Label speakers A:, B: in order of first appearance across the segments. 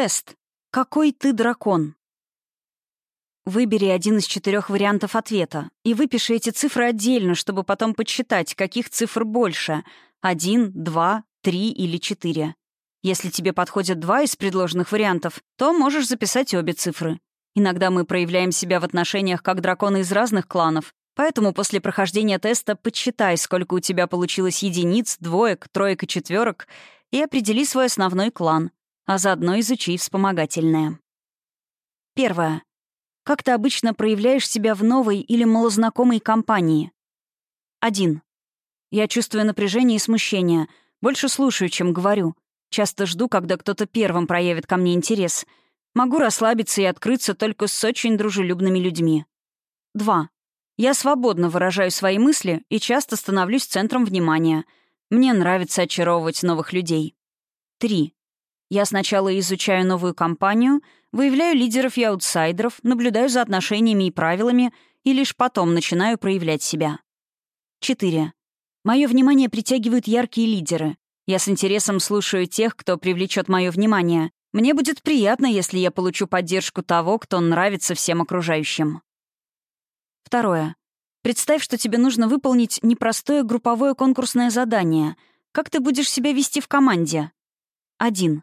A: Тест. Какой ты дракон? Выбери один из четырех вариантов ответа и выпиши эти цифры отдельно, чтобы потом подсчитать, каких цифр больше — один, два, три или четыре. Если тебе подходят два из предложенных вариантов, то можешь записать обе цифры. Иногда мы проявляем себя в отношениях как драконы из разных кланов, поэтому после прохождения теста подсчитай, сколько у тебя получилось единиц, двоек, троек и четверок, и определи свой основной клан, а заодно изучи вспомогательное. Первое. Как ты обычно проявляешь себя в новой или малознакомой компании? 1. Я чувствую напряжение и смущение. Больше слушаю, чем говорю. Часто жду, когда кто-то первым проявит ко мне интерес. Могу расслабиться и открыться только с очень дружелюбными людьми. 2. Я свободно выражаю свои мысли и часто становлюсь центром внимания. Мне нравится очаровывать новых людей. 3. Я сначала изучаю новую компанию — Выявляю лидеров и аутсайдеров, наблюдаю за отношениями и правилами и лишь потом начинаю проявлять себя. 4. Мое внимание притягивают яркие лидеры. Я с интересом слушаю тех, кто привлечет мое внимание. Мне будет приятно, если я получу поддержку того, кто нравится всем окружающим. Второе. Представь, что тебе нужно выполнить непростое групповое конкурсное задание. Как ты будешь себя вести в команде? 1.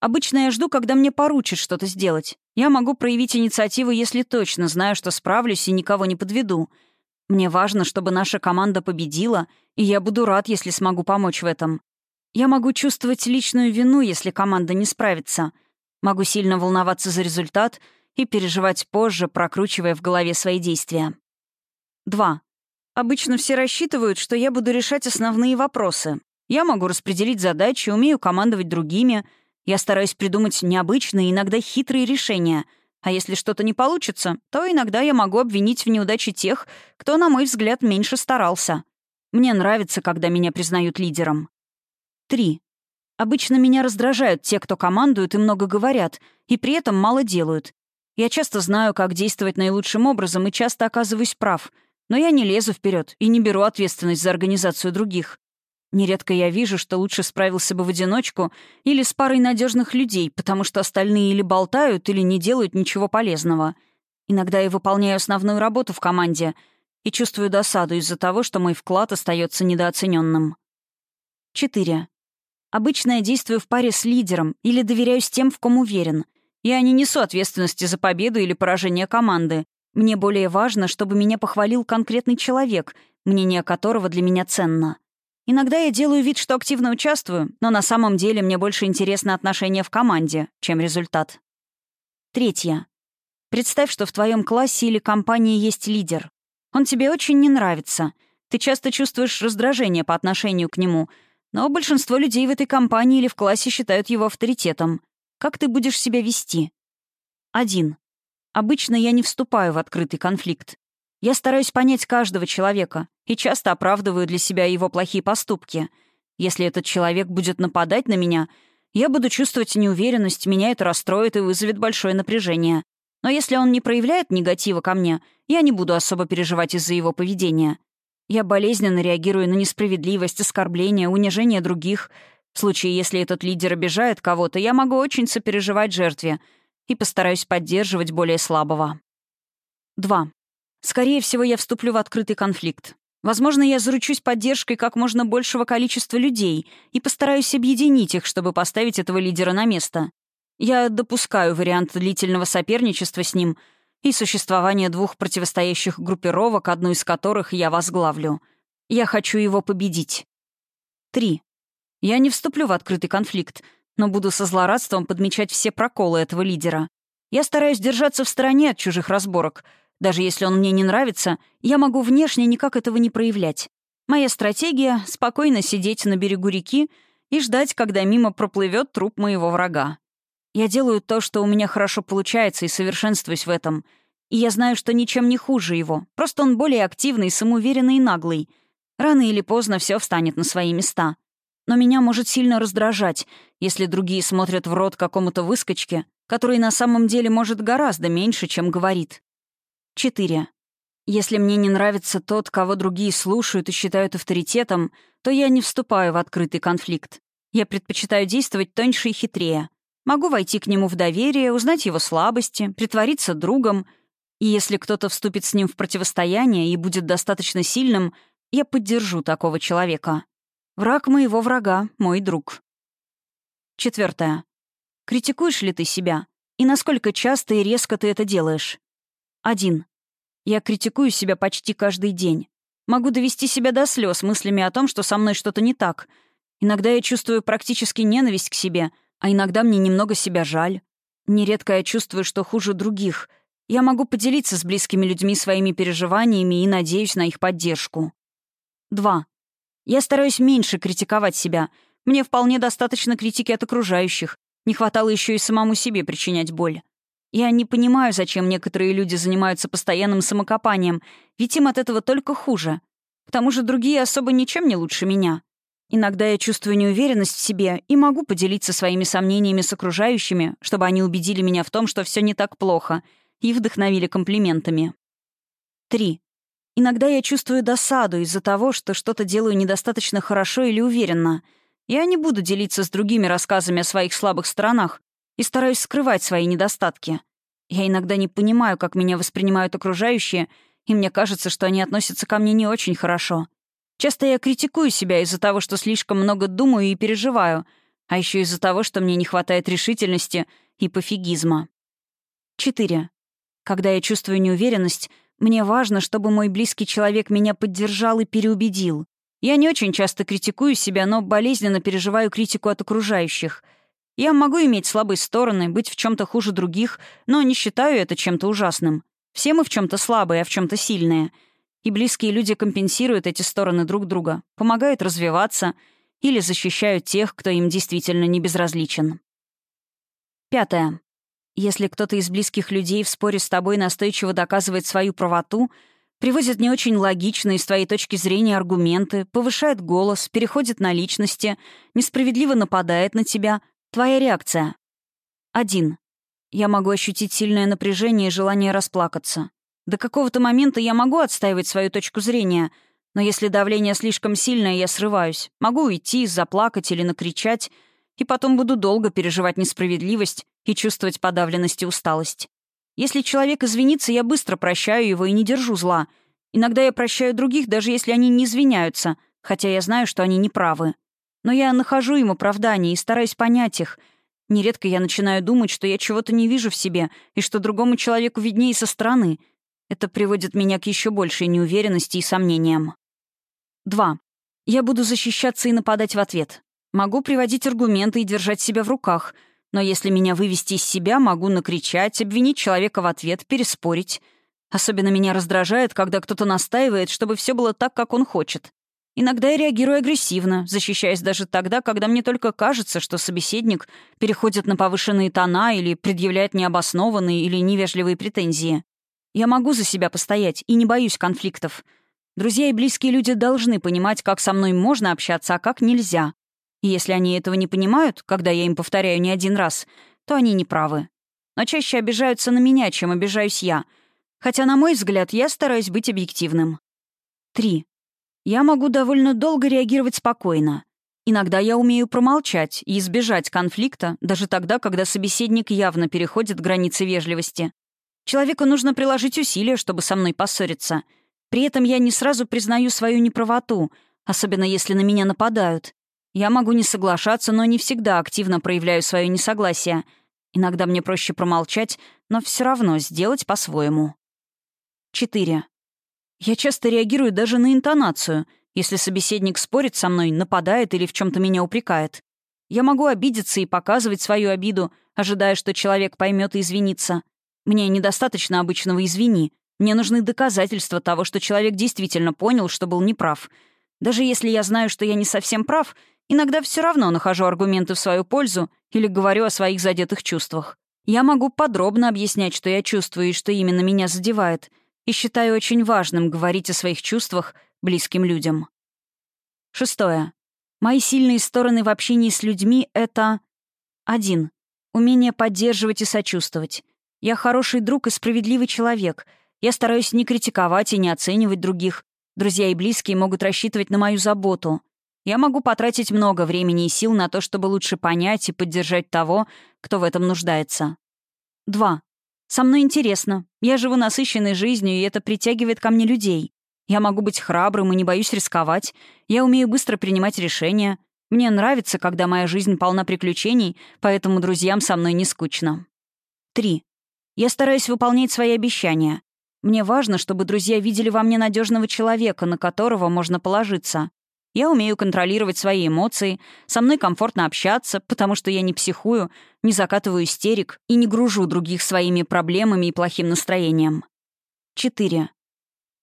A: Обычно я жду, когда мне поручат что-то сделать. Я могу проявить инициативу, если точно знаю, что справлюсь и никого не подведу. Мне важно, чтобы наша команда победила, и я буду рад, если смогу помочь в этом. Я могу чувствовать личную вину, если команда не справится. Могу сильно волноваться за результат и переживать позже, прокручивая в голове свои действия. 2. Обычно все рассчитывают, что я буду решать основные вопросы. Я могу распределить задачи, умею командовать другими — я стараюсь придумать необычные, иногда хитрые решения. А если что-то не получится, то иногда я могу обвинить в неудаче тех, кто, на мой взгляд, меньше старался. Мне нравится, когда меня признают лидером. 3. Обычно меня раздражают те, кто командуют и много говорят, и при этом мало делают. Я часто знаю, как действовать наилучшим образом, и часто оказываюсь прав. Но я не лезу вперед и не беру ответственность за организацию других. Нередко я вижу, что лучше справился бы в одиночку или с парой надежных людей, потому что остальные или болтают, или не делают ничего полезного. Иногда я выполняю основную работу в команде и чувствую досаду из-за того, что мой вклад остается недооцененным. 4. Обычно я действую в паре с лидером или доверяюсь тем, в ком уверен. Я не несу ответственности за победу или поражение команды. Мне более важно, чтобы меня похвалил конкретный человек, мнение которого для меня ценно. Иногда я делаю вид, что активно участвую, но на самом деле мне больше интересно отношения в команде, чем результат. Третье. Представь, что в твоем классе или компании есть лидер. Он тебе очень не нравится. Ты часто чувствуешь раздражение по отношению к нему, но большинство людей в этой компании или в классе считают его авторитетом. Как ты будешь себя вести? Один. Обычно я не вступаю в открытый конфликт. Я стараюсь понять каждого человека и часто оправдываю для себя его плохие поступки. Если этот человек будет нападать на меня, я буду чувствовать неуверенность, меня это расстроит и вызовет большое напряжение. Но если он не проявляет негатива ко мне, я не буду особо переживать из-за его поведения. Я болезненно реагирую на несправедливость, оскорбления, унижение других. В случае, если этот лидер обижает кого-то, я могу очень сопереживать жертве и постараюсь поддерживать более слабого. 2. Скорее всего, я вступлю в открытый конфликт. Возможно, я заручусь поддержкой как можно большего количества людей и постараюсь объединить их, чтобы поставить этого лидера на место. Я допускаю вариант длительного соперничества с ним и существование двух противостоящих группировок, одну из которых я возглавлю. Я хочу его победить. 3. Я не вступлю в открытый конфликт, но буду со злорадством подмечать все проколы этого лидера. Я стараюсь держаться в стороне от чужих разборок — даже если он мне не нравится, я могу внешне никак этого не проявлять. Моя стратегия — спокойно сидеть на берегу реки и ждать, когда мимо проплывет труп моего врага. Я делаю то, что у меня хорошо получается, и совершенствуюсь в этом. И я знаю, что ничем не хуже его. Просто он более активный, самоуверенный и наглый. Рано или поздно все встанет на свои места. Но меня может сильно раздражать, если другие смотрят в рот какому-то выскочке, который на самом деле может гораздо меньше, чем говорит. 4. Если мне не нравится тот, кого другие слушают и считают авторитетом, то я не вступаю в открытый конфликт. Я предпочитаю действовать тоньше и хитрее. Могу войти к нему в доверие, узнать его слабости, притвориться другом. И если кто-то вступит с ним в противостояние и будет достаточно сильным, я поддержу такого человека. Враг моего врага — мой друг. Четвертое. Критикуешь ли ты себя? И насколько часто и резко ты это делаешь? Один. Я критикую себя почти каждый день. Могу довести себя до слез мыслями о том, что со мной что-то не так. Иногда я чувствую практически ненависть к себе, а иногда мне немного себя жаль. Нередко я чувствую, что хуже других. Я могу поделиться с близкими людьми своими переживаниями и надеюсь на их поддержку. 2. Я стараюсь меньше критиковать себя. Мне вполне достаточно критики от окружающих. Не хватало еще и самому себе причинять боль. Я не понимаю, зачем некоторые люди занимаются постоянным самокопанием, ведь им от этого только хуже. К тому же другие особо ничем не лучше меня. Иногда я чувствую неуверенность в себе и могу поделиться своими сомнениями с окружающими, чтобы они убедили меня в том, что все не так плохо, и вдохновили комплиментами. 3. Иногда я чувствую досаду из-за того, что что-то делаю недостаточно хорошо или уверенно. Я не буду делиться с другими рассказами о своих слабых сторонах, и стараюсь скрывать свои недостатки. Я иногда не понимаю, как меня воспринимают окружающие, и мне кажется, что они относятся ко мне не очень хорошо. Часто я критикую себя из-за того, что слишком много думаю и переживаю, а еще из-за того, что мне не хватает решительности и пофигизма. 4. Когда я чувствую неуверенность, мне важно, чтобы мой близкий человек меня поддержал и переубедил. Я не очень часто критикую себя, но болезненно переживаю критику от окружающих — я могу иметь слабые стороны, быть в чем-то хуже других, но не считаю это чем-то ужасным. Все мы в чем-то слабые, а в чем-то сильные. И близкие люди компенсируют эти стороны друг друга, помогают развиваться или защищают тех, кто им действительно не безразличен. Пятое. Если кто-то из близких людей в споре с тобой настойчиво доказывает свою правоту, приводит не очень логичные с твоей точки зрения аргументы, повышает голос, переходит на личности, несправедливо нападает на тебя, Твоя реакция. Один. Я могу ощутить сильное напряжение и желание расплакаться. До какого-то момента я могу отстаивать свою точку зрения, но если давление слишком сильное, я срываюсь. Могу уйти, заплакать или накричать, и потом буду долго переживать несправедливость и чувствовать подавленность и усталость. Если человек извинится, я быстро прощаю его и не держу зла. Иногда я прощаю других, даже если они не извиняются, хотя я знаю, что они неправы. Но я нахожу им оправдания и стараюсь понять их. Нередко я начинаю думать, что я чего-то не вижу в себе, и что другому человеку виднее со стороны. Это приводит меня к еще большей неуверенности и сомнениям. 2. Я буду защищаться и нападать в ответ. Могу приводить аргументы и держать себя в руках, но если меня вывести из себя, могу накричать, обвинить человека в ответ, переспорить. Особенно меня раздражает, когда кто-то настаивает, чтобы все было так, как он хочет. Иногда я реагирую агрессивно, защищаясь даже тогда, когда мне только кажется, что собеседник переходит на повышенные тона или предъявляет необоснованные или невежливые претензии. Я могу за себя постоять и не боюсь конфликтов. Друзья и близкие люди должны понимать, как со мной можно общаться, а как нельзя. И если они этого не понимают, когда я им повторяю не один раз, то они не правы. Но чаще обижаются на меня, чем обижаюсь я. Хотя, на мой взгляд, я стараюсь быть объективным. 3. Я могу довольно долго реагировать спокойно. Иногда я умею промолчать и избежать конфликта, даже тогда, когда собеседник явно переходит границы вежливости. Человеку нужно приложить усилия, чтобы со мной поссориться. При этом я не сразу признаю свою неправоту, особенно если на меня нападают. Я могу не соглашаться, но не всегда активно проявляю свое несогласие. Иногда мне проще промолчать, но все равно сделать по-своему. 4. Я часто реагирую даже на интонацию, если собеседник спорит со мной, нападает или в чем то меня упрекает. Я могу обидеться и показывать свою обиду, ожидая, что человек поймет и извинится. Мне недостаточно обычного «извини». Мне нужны доказательства того, что человек действительно понял, что был неправ. Даже если я знаю, что я не совсем прав, иногда все равно нахожу аргументы в свою пользу или говорю о своих задетых чувствах. Я могу подробно объяснять, что я чувствую и что именно меня задевает — и считаю очень важным говорить о своих чувствах близким людям. Шестое. Мои сильные стороны в общении с людьми — это... один. Умение поддерживать и сочувствовать. Я хороший друг и справедливый человек. Я стараюсь не критиковать и не оценивать других. Друзья и близкие могут рассчитывать на мою заботу. Я могу потратить много времени и сил на то, чтобы лучше понять и поддержать того, кто в этом нуждается. 2. Со мной интересно. Я живу насыщенной жизнью, и это притягивает ко мне людей. Я могу быть храбрым и не боюсь рисковать. Я умею быстро принимать решения. Мне нравится, когда моя жизнь полна приключений, поэтому друзьям со мной не скучно. 3. Я стараюсь выполнять свои обещания. Мне важно, чтобы друзья видели во мне надежного человека, на которого можно положиться. Я умею контролировать свои эмоции, со мной комфортно общаться, потому что я не психую, не закатываю истерик и не гружу других своими проблемами и плохим настроением. 4.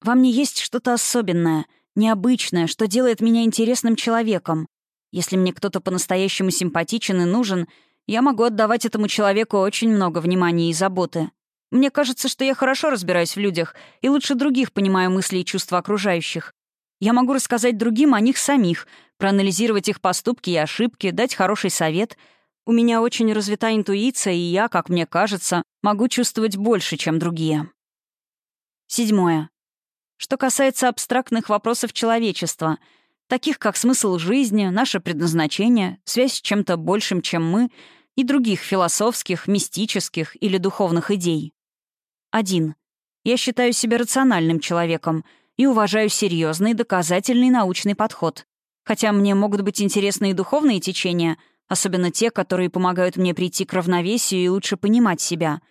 A: Во мне есть что-то особенное, необычное, что делает меня интересным человеком. Если мне кто-то по-настоящему симпатичен и нужен, я могу отдавать этому человеку очень много внимания и заботы. Мне кажется, что я хорошо разбираюсь в людях и лучше других понимаю мысли и чувства окружающих. Я могу рассказать другим о них самих, проанализировать их поступки и ошибки, дать хороший совет. У меня очень развита интуиция, и я, как мне кажется, могу чувствовать больше, чем другие. Седьмое. Что касается абстрактных вопросов человечества, таких как смысл жизни, наше предназначение, связь с чем-то большим, чем мы, и других философских, мистических или духовных идей. 1. Я считаю себя рациональным человеком — и уважаю серьезный, доказательный научный подход. Хотя мне могут быть интересны и духовные течения, особенно те, которые помогают мне прийти к равновесию и лучше понимать себя.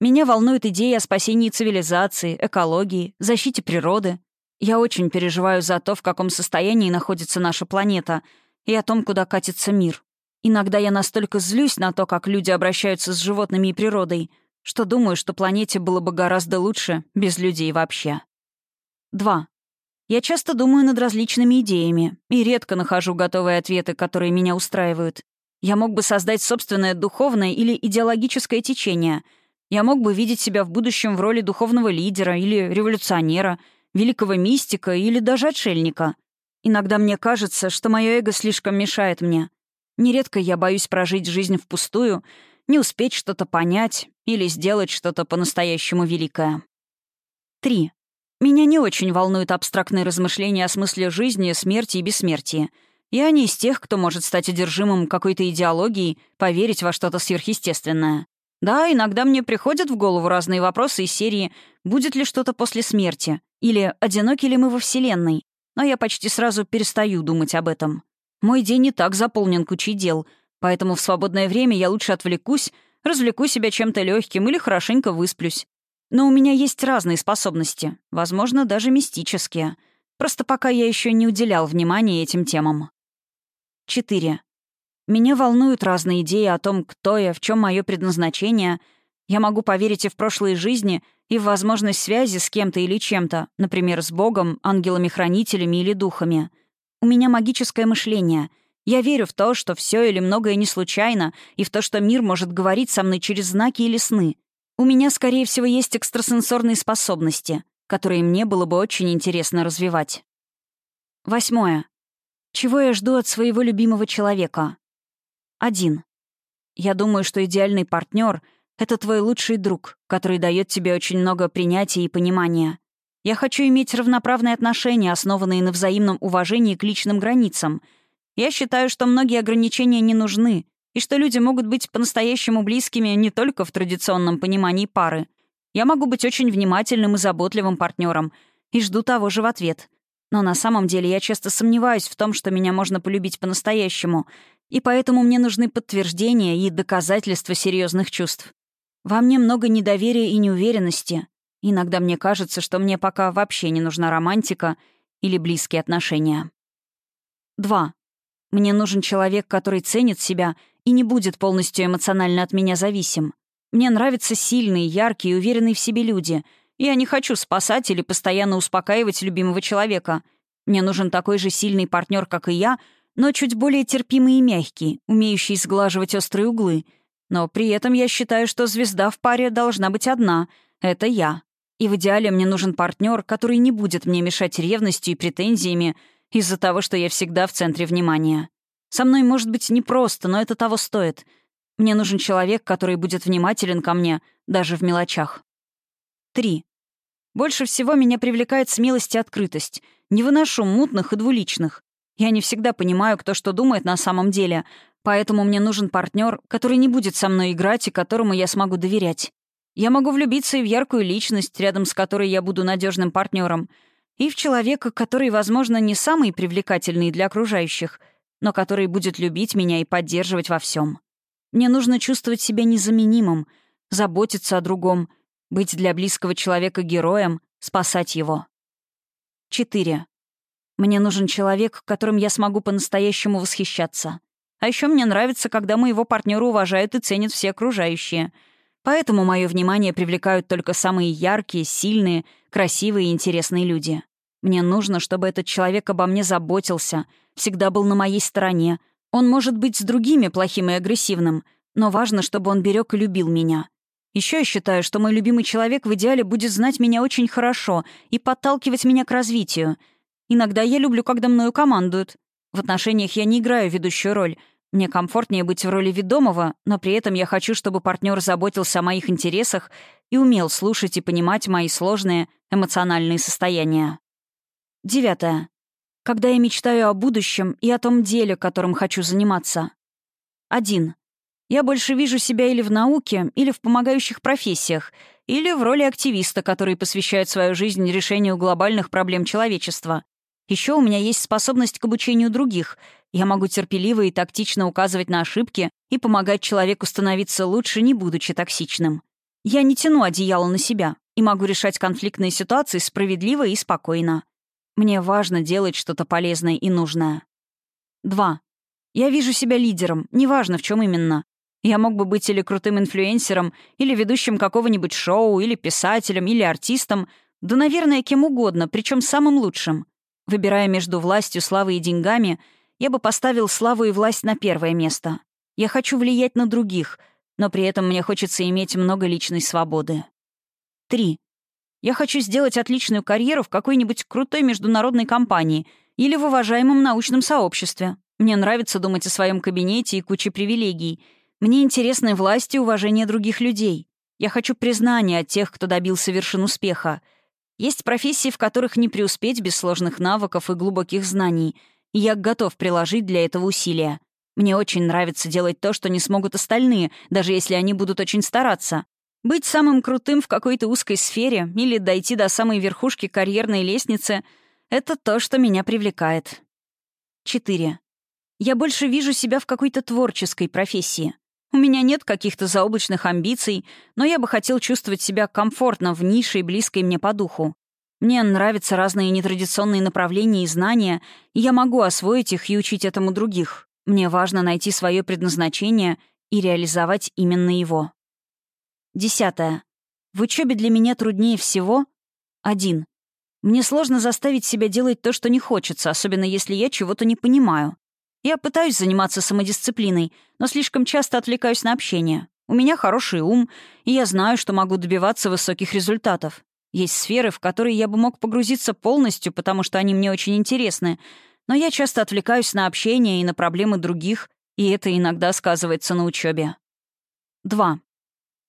A: Меня волнует идея о спасении цивилизации, экологии, защите природы. Я очень переживаю за то, в каком состоянии находится наша планета, и о том, куда катится мир. Иногда я настолько злюсь на то, как люди обращаются с животными и природой, что думаю, что планете было бы гораздо лучше без людей вообще. 2. Я часто думаю над различными идеями и редко нахожу готовые ответы, которые меня устраивают. Я мог бы создать собственное духовное или идеологическое течение. Я мог бы видеть себя в будущем в роли духовного лидера или революционера, великого мистика или даже отшельника. Иногда мне кажется, что мое эго слишком мешает мне. Нередко я боюсь прожить жизнь впустую, не успеть что-то понять или сделать что-то по-настоящему великое. 3. Меня не очень волнуют абстрактные размышления о смысле жизни, смерти и бессмертии. Я не из тех, кто может стать одержимым какой-то идеологией, поверить во что-то сверхъестественное. Да, иногда мне приходят в голову разные вопросы из серии «Будет ли что-то после смерти?» или «Одиноки ли мы во Вселенной?» Но я почти сразу перестаю думать об этом. Мой день не так заполнен кучей дел, поэтому в свободное время я лучше отвлекусь, развлеку себя чем-то легким или хорошенько высплюсь. Но у меня есть разные способности, возможно, даже мистические. Просто пока я еще не уделял внимания этим темам. 4. Меня волнуют разные идеи о том, кто я, в чем мое предназначение. Я могу поверить и в прошлые жизни, и в возможность связи с кем-то или чем-то, например, с Богом, ангелами-хранителями или духами. У меня магическое мышление. Я верю в то, что все или многое не случайно, и в то, что мир может говорить со мной через знаки или сны — у меня, скорее всего, есть экстрасенсорные способности, которые мне было бы очень интересно развивать. Восьмое. Чего я жду от своего любимого человека? Один. Я думаю, что идеальный партнер — это твой лучший друг, который дает тебе очень много принятия и понимания. Я хочу иметь равноправные отношения, основанные на взаимном уважении к личным границам. Я считаю, что многие ограничения не нужны, и что люди могут быть по-настоящему близкими не только в традиционном понимании пары. Я могу быть очень внимательным и заботливым партнером и жду того же в ответ. Но на самом деле я часто сомневаюсь в том, что меня можно полюбить по-настоящему, и поэтому мне нужны подтверждения и доказательства серьезных чувств. Во мне много недоверия и неуверенности. Иногда мне кажется, что мне пока вообще не нужна романтика или близкие отношения. 2. Мне нужен человек, который ценит себя и не будет полностью эмоционально от меня зависим. Мне нравятся сильные, яркие и уверенные в себе люди. Я не хочу спасать или постоянно успокаивать любимого человека. Мне нужен такой же сильный партнер, как и я, но чуть более терпимый и мягкий, умеющий сглаживать острые углы. Но при этом я считаю, что звезда в паре должна быть одна — это я. И в идеале мне нужен партнер, который не будет мне мешать ревностью и претензиями из-за того, что я всегда в центре внимания. Со мной может быть непросто, но это того стоит. Мне нужен человек, который будет внимателен ко мне, даже в мелочах. 3. Больше всего меня привлекает смелость и открытость. Не выношу мутных и двуличных. Я не всегда понимаю, кто что думает на самом деле, поэтому мне нужен партнер, который не будет со мной играть и которому я смогу доверять. Я могу влюбиться и в яркую личность, рядом с которой я буду надежным партнером, и в человека, который, возможно, не самый привлекательный для окружающих, но который будет любить меня и поддерживать во всем. Мне нужно чувствовать себя незаменимым, заботиться о другом, быть для близкого человека героем, спасать его. 4. Мне нужен человек, которым я смогу по-настоящему восхищаться. А еще мне нравится, когда моего партнера уважают и ценят все окружающие. Поэтому мое внимание привлекают только самые яркие, сильные, красивые и интересные люди. Мне нужно, чтобы этот человек обо мне заботился, всегда был на моей стороне. Он может быть с другими плохим и агрессивным, но важно, чтобы он берег и любил меня. Еще я считаю, что мой любимый человек в идеале будет знать меня очень хорошо и подталкивать меня к развитию — Иногда я люблю, когда мною командуют. В отношениях я не играю ведущую роль. Мне комфортнее быть в роли ведомого, но при этом я хочу, чтобы партнер заботился о моих интересах и умел слушать и понимать мои сложные эмоциональные состояния. Девятое. Когда я мечтаю о будущем и о том деле, которым хочу заниматься. Один. Я больше вижу себя или в науке, или в помогающих профессиях, или в роли активиста, который посвящает свою жизнь решению глобальных проблем человечества. Еще у меня есть способность к обучению других. Я могу терпеливо и тактично указывать на ошибки и помогать человеку становиться лучше, не будучи токсичным. Я не тяну одеяло на себя и могу решать конфликтные ситуации справедливо и спокойно. Мне важно делать что-то полезное и нужное. 2. Я вижу себя лидером, неважно в чем именно. Я мог бы быть или крутым инфлюенсером, или ведущим какого-нибудь шоу, или писателем, или артистом, да, наверное, кем угодно, причем самым лучшим. Выбирая между властью, славой и деньгами, я бы поставил славу и власть на первое место. Я хочу влиять на других, но при этом мне хочется иметь много личной свободы. 3. Я хочу сделать отличную карьеру в какой-нибудь крутой международной компании или в уважаемом научном сообществе. Мне нравится думать о своем кабинете и куче привилегий. Мне интересны власть и уважение других людей. Я хочу признания от тех, кто добился вершин успеха — есть профессии, в которых не преуспеть без сложных навыков и глубоких знаний, и я готов приложить для этого усилия. Мне очень нравится делать то, что не смогут остальные, даже если они будут очень стараться. Быть самым крутым в какой-то узкой сфере или дойти до самой верхушки карьерной лестницы — это то, что меня привлекает. 4. Я больше вижу себя в какой-то творческой профессии. У меня нет каких-то заоблачных амбиций, но я бы хотел чувствовать себя комфортно в нише, близкой мне по духу. Мне нравятся разные нетрадиционные направления и знания, и я могу освоить их и учить этому других. Мне важно найти свое предназначение и реализовать именно его. Десятое. В учебе для меня труднее всего один. Мне сложно заставить себя делать то, что не хочется, особенно если я чего-то не понимаю. Я пытаюсь заниматься самодисциплиной, но слишком часто отвлекаюсь на общение. У меня хороший ум, и я знаю, что могу добиваться высоких результатов. Есть сферы, в которые я бы мог погрузиться полностью, потому что они мне очень интересны, но я часто отвлекаюсь на общение и на проблемы других, и это иногда сказывается на учебе. 2.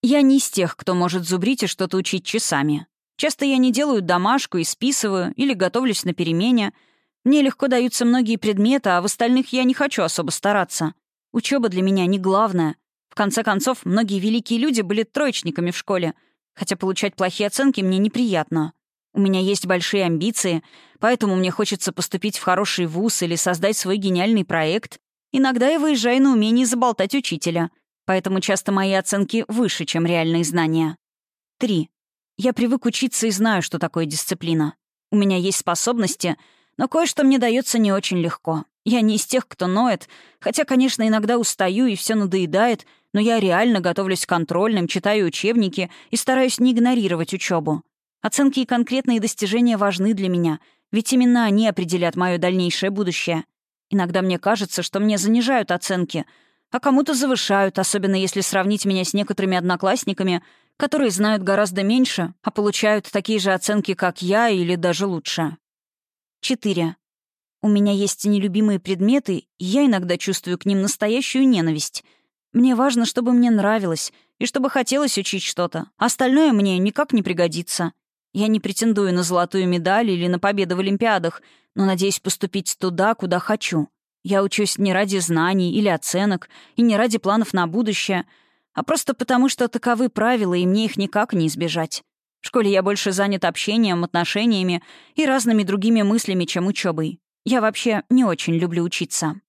A: Я не из тех, кто может зубрить и что-то учить часами. Часто я не делаю домашку и списываю, или готовлюсь на перемене — мне легко даются многие предметы, а в остальных я не хочу особо стараться. Учеба для меня не главное. В конце концов, многие великие люди были троечниками в школе, хотя получать плохие оценки мне неприятно. У меня есть большие амбиции, поэтому мне хочется поступить в хороший вуз или создать свой гениальный проект. Иногда я выезжаю на умение заболтать учителя, поэтому часто мои оценки выше, чем реальные знания. 3. Я привык учиться и знаю, что такое дисциплина. У меня есть способности — но кое-что мне дается не очень легко. Я не из тех, кто ноет, хотя, конечно, иногда устаю и все надоедает, но я реально готовлюсь к контрольным, читаю учебники и стараюсь не игнорировать учебу. Оценки и конкретные достижения важны для меня, ведь именно они определят мое дальнейшее будущее. Иногда мне кажется, что мне занижают оценки, а кому-то завышают, особенно если сравнить меня с некоторыми одноклассниками, которые знают гораздо меньше, а получают такие же оценки, как я, или даже лучше. 4. У меня есть нелюбимые предметы, и я иногда чувствую к ним настоящую ненависть. Мне важно, чтобы мне нравилось, и чтобы хотелось учить что-то. Остальное мне никак не пригодится. Я не претендую на золотую медаль или на победу в Олимпиадах, но надеюсь поступить туда, куда хочу. Я учусь не ради знаний или оценок, и не ради планов на будущее, а просто потому, что таковы правила, и мне их никак не избежать. В школе я больше занят общением, отношениями и разными другими мыслями, чем учебой. Я вообще не очень люблю учиться.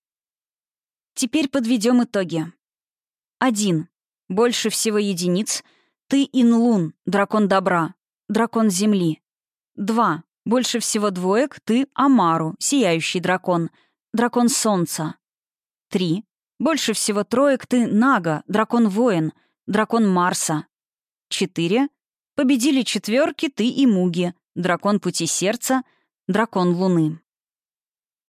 A: Теперь подведем итоги. 1. Больше всего единиц. Ты Инлун, дракон добра, дракон земли. 2. Больше всего двоек. Ты Амару, сияющий дракон, дракон солнца. 3. Больше всего троек. Ты Нага, дракон-воин, дракон Марса. 4. Победили четверки ты и Муги, дракон пути сердца, дракон луны.